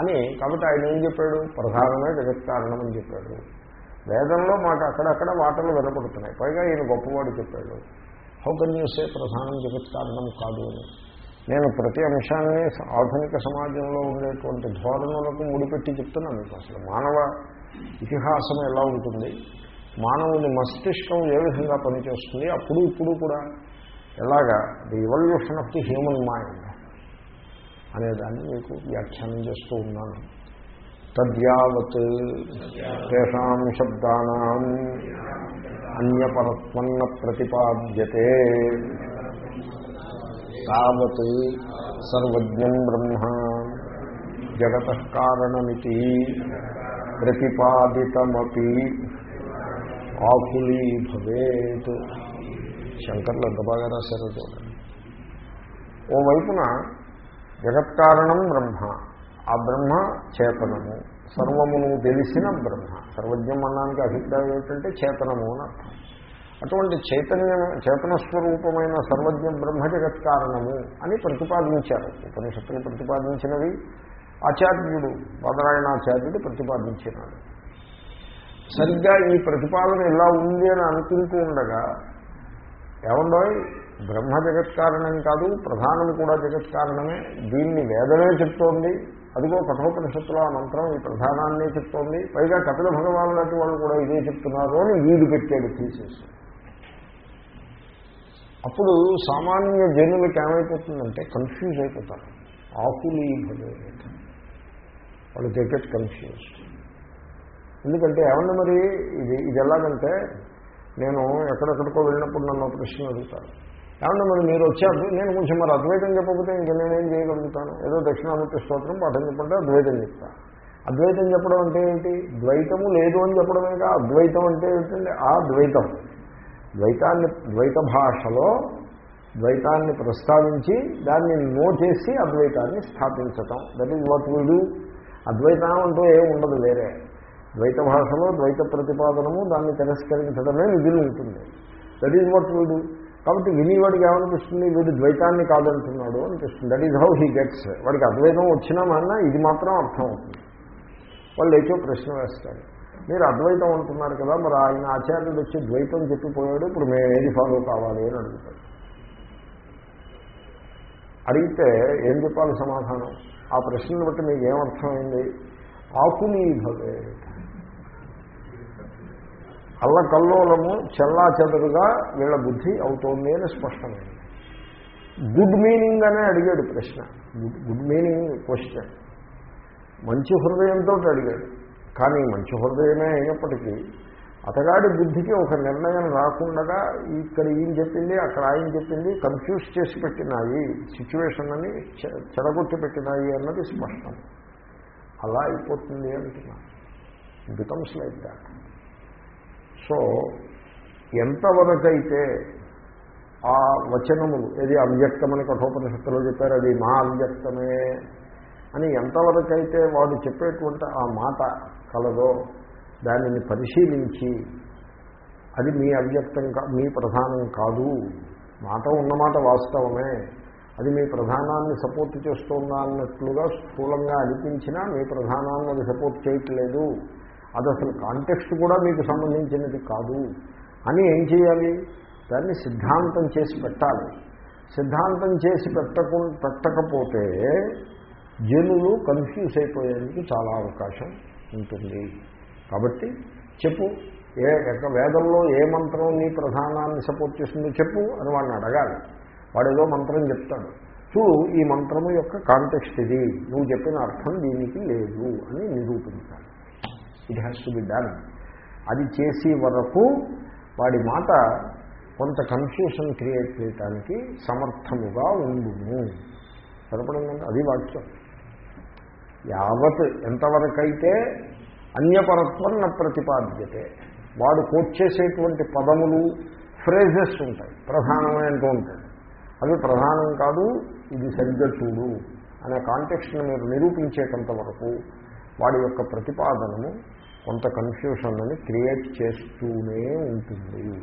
అని కాబట్టి ఆయన ఏం చెప్పాడు? ప్రధానమే జగత్ కారణం అని చెప్పాడు. వేదంలో మాకు అక్కడక్కడ వాటలు వినపడుతున్నాయి. పైగా ఈయన గొప్పవాడు చెప్పాడు. హౌ కెన్ యూ సే ప్రధానం జగత్ కారణం కాదు అని? నేను ప్రతి అంశాన్ని ఆధునిక సమాజంలో ఉండేటువంటి ధోరణులకు ముడిపెట్టి చెప్తున్నాను మీకు అసలు. మానవ ఇతిహాసం ఎలా ఉంటుంది? మానవుని మస్తిష్కం ఏ విధంగా పనిచేస్తుంది? అప్పుడు ఇప్పుడు కూడా ఎలాగా? The evolution of the human mind అనేదాన్ని మీకు వ్యాఖ్యానం చేస్తూ ఉన్నాను. తద్యావత్ తేషాం శబ్దానాం అన్యపరత్వన్న ప్రతిపాద్యతే. తావత్ సర్వజ్ఞం బ్రహ్మ జగత కారణమితి ప్రతిపాదితమపి ఆకులీ భవేత్. శంకర్లు ఎంత బాగా రాశారో చూడండి. ఓవైపున జగత్కారణం బ్రహ్మ ఆ బ్రహ్మ చేతనము. సర్వమును తెలిసిన బ్రహ్మ. సర్వజ్ఞం అన్నానికి అభిప్రాయం ఏమిటంటే చేతనము అని అర్థం. అటువంటి చైతన్యం చేతనస్వరూపమైన సర్వజ్ఞ బ్రహ్మ జగత్కారణము అని ప్రతిపాదించారు. ఉపనిషత్తులు ప్రతిపాదించినవి. ఆచార్యుడు బాదరాయణాచార్యుడు ప్రతిపాదించినాడు. సరిగ్గా ఈ ప్రతిపాదన ఇలా ఉంది అని అనుకుంటూ ఉండగా ఏమండో బ్రహ్మ జగత్ కారణం కాదు ప్రధానం కూడా జగత్ కారణమే. దీన్ని వేదమే చెప్తోంది. అదిగో కఠోపనిషత్తులో ఆ మంత్రం ఈ ప్రధానాన్నే చెప్తోంది. పైగా కపిల భగవాన్ లాంటి వాళ్ళు కూడా ఇదే చెప్తున్నారు అని వీడు పెట్టాడు తీసేసి అప్పుడు సామాన్య జనులకు ఏమైపోతుందంటే కన్ఫ్యూజ్ అయిపోతారు. ఆకులి భవేత్ వాళ్ళు దే గెట్ ఎందుకంటే ఏమన్నా మరి ఇది ఇది ఎలాగంటే నేను ఎక్కడెక్కడికో వెళ్ళినప్పుడు నన్ను ప్రశ్న అడుగుతాను ఏమన్నా మరి మీరు వచ్చారు? నేను కొంచెం మరి అద్వైతం చెప్పకపోతే ఇంక నేనేం చేయగలుగుతాను? ఏదో దక్షిణామూర్తి స్తోత్రం పాఠం చెప్పంటే అద్వైతం చెప్తాను అద్వైతం చెప్పడం అంటే ఏంటి? ద్వైతము లేదు అని చెప్పడమే కా అద్వైతం అంటే ఏంటంటే ఆ ద్వైతం. ద్వైతాన్ని ద్వైత భాషలో ద్వైతాన్ని ప్రస్తావించి దాన్ని నో చేసి అద్వైతాన్ని స్థాపించటం. దట్ ఈజ్ వాట్ వీడు అద్వైతం అంటూ ఏమి ఉండదు వేరే. ద్వైత భాషలో ద్వైత ప్రతిపాదనము దాన్ని తిరస్కరించడమే మిగిలి ఉంటుంది. దట్ ఈజ్ వాట్ వీడు కాబట్టి వినివాడికి ఏమనిపిస్తుంది? వీడు ద్వైతాన్ని కాదంటున్నాడు అనిపిస్తుంది. That is how he gets వాడికి అద్వైతం వచ్చినా అన్నా ఇది మాత్రం అర్థం అవుతుంది. వాళ్ళు ఏచో ప్రశ్న వేస్తారు. మీరు అద్వైతం అంటున్నారు కదా మరి ఆయన ఆచార్యుడు వచ్చి ద్వైతం చెప్పిపోయాడు ఇప్పుడు మేము ఏది ఫాలో కావాలి అని అడుగుతాడు. అడిగితే ఏం చెప్పాలి సమాధానం? ఆ ప్రశ్నను బట్టి మీకు ఏమర్థమైంది ఆకుని భవే. అల్లకల్లోలము చెల్లా చెదరుగా వీళ్ళ బుద్ధి అవుతోంది అని స్పష్టమైంది. గుడ్ మీనింగ్ అనే అడిగాడు ప్రశ్న. గుడ్ మీనింగ్ క్వశ్చన్ మంచి హృదయంతో అడిగాడు. కానీ మంచి హృదయమే అయినప్పటికీ అతగాడి బుద్ధికి ఒక నిర్ణయం రాకుండా ఇక్కడ ఈయన చెప్పింది అక్కడ ఆయన చెప్పింది కన్ఫ్యూజ్ చేసి పెట్టినాయి. సిచ్యువేషన్ అని చె- చెడగొట్టి పెట్టినాయి అన్నది స్పష్టం. అలా అయిపోతుంది అంటున్నా బికమ్స్ లైక్ దాట్ సో ఎంతవరకైతే ఆ వచనములు ఏది అవ్యక్తమని కఠోపనిషత్తులో చెప్పారు అది మా అవ్యక్తమే అని ఎంతవరకైతే వాడు చెప్పేటువంటి ఆ మాట కలదో దానిని పరిశీలించి అది మీ అవ్యక్తం మీ ప్రధానం కాదు. మాట ఉన్నమాట వాస్తవమే. అది మీ ప్రధానాన్ని సపోర్ట్ చేస్తుందా అన్నట్లుగా స్థూలంగా అనిపించినా మీ ప్రధానాన్ని అది సపోర్ట్ చేయట్లేదు. అది అసలు కాంటెక్స్ట్ కూడా మీకు సంబంధించినది కాదు. అని ఏం చేయాలి? దాన్ని సిద్ధాంతం చేసి పెట్టాలి. సిద్ధాంతం చేసి పెట్టకు పెట్టకపోతే జనులు కన్ఫ్యూజ్ అయిపోయేందుకు చాలా అవకాశం ఉంటుంది. కాబట్టి చెప్పు ఏ యొక్క వేదంలో ఏ మంత్రం నీ ప్రధానాన్ని సపోర్ట్ చేస్తుందో చెప్పు అని వాడిని అడగాలి. వాడు ఏదో మంత్రం చెప్తాడు. చూడు ఈ మంత్రము యొక్క కాంటెక్స్ట్ ఇది. నువ్వు చెప్పిన అర్థం దీనికి లేదు అని నిరూపించాలి. It has to be done అది చేసే వరకు వాడి మాట కొంత కన్ఫ్యూషన్ క్రియేట్ చేయటానికి సమర్థముగా ఉండును సరిపడిందండి? అది వాక్యం. యావత్ ఎంతవరకైతే అన్యపరత్వం నా ప్రతిపాద్యతే వాడు కోట్ చేసేటువంటి పదములు ఫ్రేజెస్ ఉంటాయి. ప్రధానమైనట్టు ఉంటాయి. అవి ప్రధానం కాదు ఇది సరిగ్గా చూడు అనే కాంటెక్స్ట్ని మీరు నిరూపించేటంత వరకు వాడి యొక్క ప్రతిపాదనము కొంత కన్ఫ్యూషన్ అని క్రియేట్ చేస్తూనే ఉంటుంది.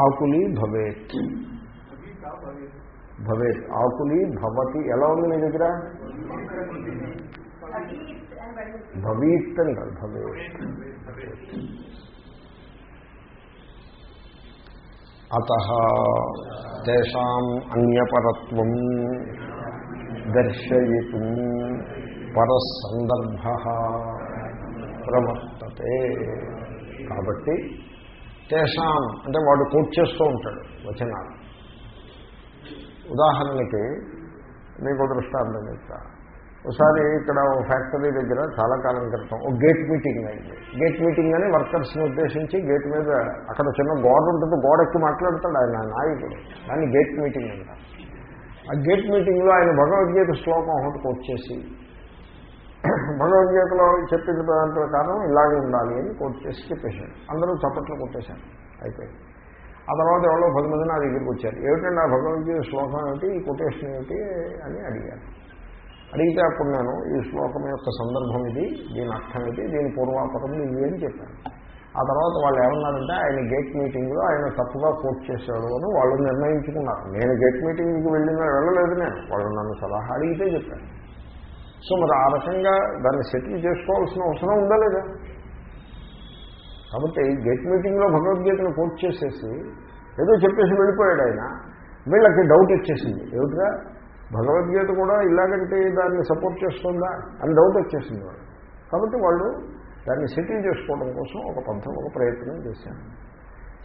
ఆకులి భవేత్. భవేత్. ఆకులి భవతి. ఎలా ఉంది మీ దగ్గర? భవీత్ అని కాదు భవేత్. అత తేషాం అన్యపరత్వం దర్శయితు. పరసందర్భ ప్రవర్తతే. కాబట్టి తేషాం అంటే వాడు కోట్ చేస్తూ ఉంటాడు వచనాలు. ఉదాహరణకి మీకు దృష్టాంతం చెప్తా. ఒకసారి ఇక్కడ ఫ్యాక్టరీ దగ్గర చాలా కాలం క్రితం ఒక గేట్ మీటింగ్ అయింది. గేట్ మీటింగ్ అని వర్కర్స్ని ఉద్దేశించి గేట్ మీద అక్కడ చిన్న గోడ ఉంటుంది గోడ ఎక్కి మాట్లాడతాడు ఆయన నాయకుడు. దాన్ని గేట్ మీటింగ్ అంటారు. ఆ గేట్ మీటింగ్లో ఆయన భగవద్గీత శ్లోకం ఒకటి కోట్ చేసి భగవద్గీతలో చెప్పిన దాని ప్రకారం ఇలాగే ఉండాలి అని కోట్ చేసి చెప్పేశాడు. అందరూ చప్పట్లు కొట్టేశారు. అయిపోయింది. ఆ తర్వాత ఎవరో పది మంది నా దగ్గరికి వచ్చారు. ఏమిటండి ఆ భగవద్గీత శ్లోకం ఏమిటి? ఈ కొటేషన్ ఏమిటి? అని అడిగారు. అడిగితే అప్పుడు నేను ఈ శ్లోకం యొక్క సందర్భం ఇది దీని అర్థం ఇది దీని పూర్వాపరం ఇది అని చెప్పాను. ఆ తర్వాత వాళ్ళు ఏమన్నారంటే ఆయన గేట్ మీటింగ్లో ఆయన తప్పుగా కోట్ చేశాడు అని వాళ్ళు నిర్ణయించుకున్నారు. నేను గేట్ మీటింగ్కి వెళ్ళిన వెళ్ళలేదు నేను. వాళ్ళు నన్ను సలహా అడిగితే చెప్పాను సో మరి ఆ రకంగా దాన్ని సెటిల్ చేసుకోవాల్సిన అవసరం ఉందా లేదా? కాబట్టి గేట్ మీటింగ్లో భగవద్గీతను కోట్ చేసేసి ఏదో చెప్పేసి వెళ్ళిపోయాడు ఆయన. వీళ్ళకి డౌట్ వచ్చేసింది. ఏమిట్రా? భగవద్గీత కూడా ఇలాగంటే దాన్ని సపోర్ట్ చేస్తుందా? అని డౌట్ వచ్చేసింది వాళ్ళు కాబట్టి వాళ్ళు దాన్ని సెటిల్ చేసుకోవడం కోసం ఒక పద్ధతి ఒక ప్రయత్నం చేశాను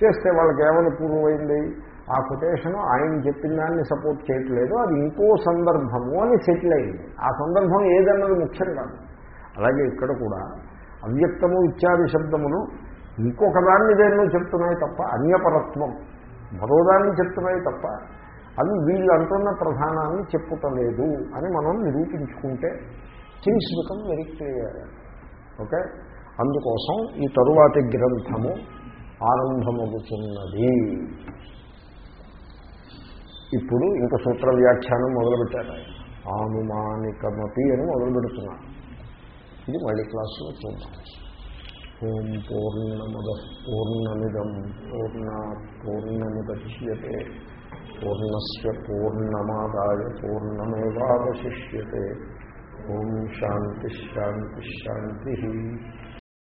చేస్తే వాళ్ళకి ఏమైనా పూర్వమైంది అయింది? ఆ కొటేషన్ ఆయన చెప్పిన దాన్ని సపోర్ట్ చేయట్లేదు అది ఇంకో సందర్భము అని సెటిల్ అయింది. ఆ సందర్భం ఏదన్నది ముఖ్యం కాదు. అలాగే ఇక్కడ కూడా అవ్యక్తము ఇత్యాది శబ్దములు ఇంకొక దాన్ని దేన్నో చెప్తున్నాయి తప్ప అన్యపరత్వం. మరోదాన్ని చెప్తున్నాయి తప్ప అవి వీళ్ళు అంటున్న ప్రధానాన్ని చెప్పుటలేదు అని మనం నిరూపించుకుంటే things become very clear okay? అందుకోసం ఈ తరువాతి గ్రంథము ఆరంభమవుతున్నది ఇప్పుడు ఇంకా సూత్ర వ్యాఖ్యానం మొదలుపెట్టారు ఆయన. ఆనుమానికమపి అని మొదలు పెడుతున్నారు ఇది మళ్ళీ క్లాసులో చూద్దాం. ఓం పూర్ణముద పూర్ణమిదం పూర్ణ పూర్ణముద్యతే. పూర్ణస్ పూర్ణమాదాయ పూర్ణమేవాశిష్యతే ఓం శాంతి శాంతి శాంతి.